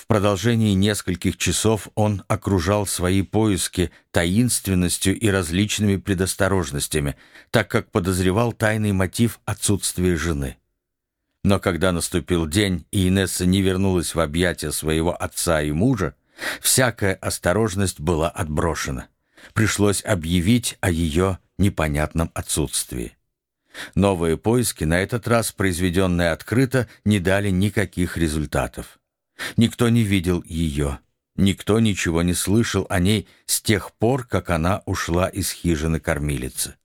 В продолжении нескольких часов он окружал свои поиски таинственностью и различными предосторожностями, так как подозревал тайный мотив отсутствия жены. Но когда наступил день, и Инесса не вернулась в объятия своего отца и мужа, всякая осторожность была отброшена. Пришлось объявить о ее непонятном отсутствии. Новые поиски, на этот раз произведенные открыто, не дали никаких результатов. Никто не видел ее, никто ничего не слышал о ней с тех пор, как она ушла из хижины кормилицы.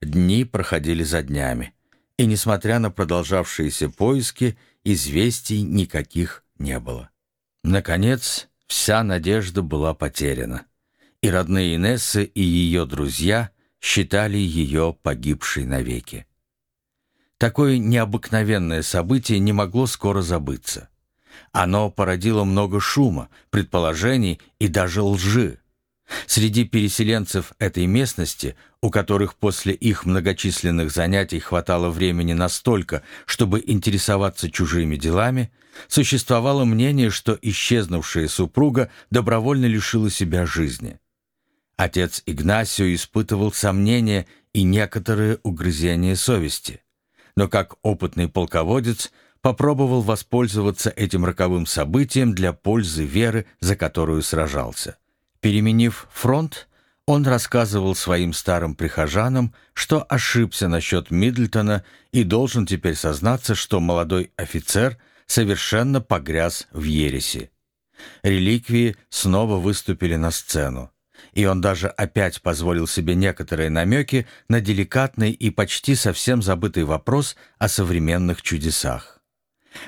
Дни проходили за днями, и, несмотря на продолжавшиеся поиски, известий никаких не было. Наконец, вся надежда была потеряна, и родные Инессы и ее друзья считали ее погибшей навеки. Такое необыкновенное событие не могло скоро забыться. Оно породило много шума, предположений и даже лжи. Среди переселенцев этой местности, у которых после их многочисленных занятий хватало времени настолько, чтобы интересоваться чужими делами, существовало мнение, что исчезнувшая супруга добровольно лишила себя жизни. Отец Игнасио испытывал сомнения и некоторые угрызения совести, но как опытный полководец – попробовал воспользоваться этим роковым событием для пользы веры, за которую сражался. Переменив фронт, он рассказывал своим старым прихожанам, что ошибся насчет Мидлтона и должен теперь сознаться, что молодой офицер совершенно погряз в ереси. Реликвии снова выступили на сцену, и он даже опять позволил себе некоторые намеки на деликатный и почти совсем забытый вопрос о современных чудесах.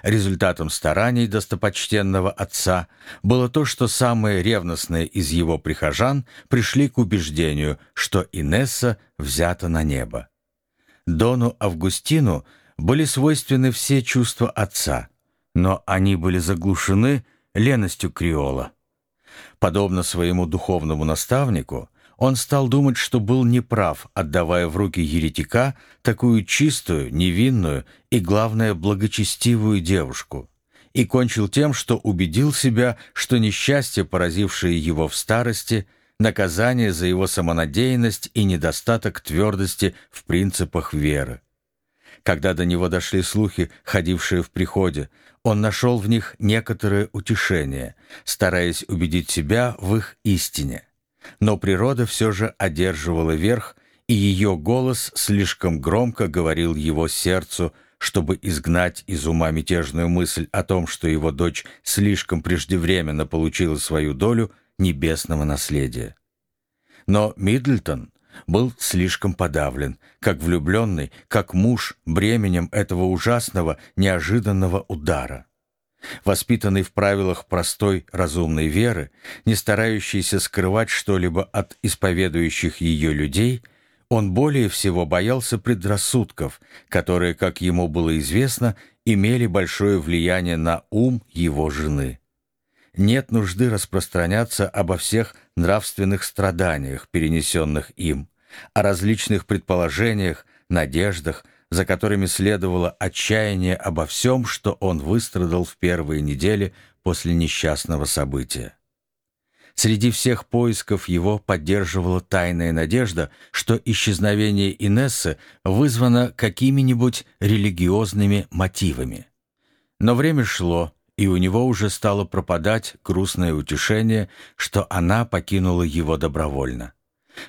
Результатом стараний достопочтенного отца было то, что самые ревностные из его прихожан пришли к убеждению, что Инесса взята на небо. Дону Августину были свойственны все чувства отца, но они были заглушены леностью Криола. Подобно своему духовному наставнику, он стал думать, что был неправ, отдавая в руки еретика такую чистую, невинную и, главное, благочестивую девушку, и кончил тем, что убедил себя, что несчастье, поразившее его в старости, наказание за его самонадеянность и недостаток твердости в принципах веры. Когда до него дошли слухи, ходившие в приходе, он нашел в них некоторое утешение, стараясь убедить себя в их истине. Но природа все же одерживала верх, и ее голос слишком громко говорил его сердцу, чтобы изгнать из ума мятежную мысль о том, что его дочь слишком преждевременно получила свою долю небесного наследия. Но Мидлтон был слишком подавлен, как влюбленный, как муж бременем этого ужасного, неожиданного удара. Воспитанный в правилах простой разумной веры, не старающийся скрывать что-либо от исповедующих ее людей, он более всего боялся предрассудков, которые, как ему было известно, имели большое влияние на ум его жены. Нет нужды распространяться обо всех нравственных страданиях, перенесенных им, о различных предположениях, надеждах, за которыми следовало отчаяние обо всем, что он выстрадал в первые недели после несчастного события. Среди всех поисков его поддерживала тайная надежда, что исчезновение Инессы вызвано какими-нибудь религиозными мотивами. Но время шло, и у него уже стало пропадать грустное утешение, что она покинула его добровольно.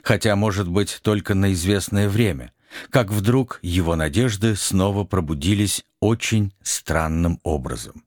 Хотя, может быть, только на известное время – как вдруг его надежды снова пробудились очень странным образом.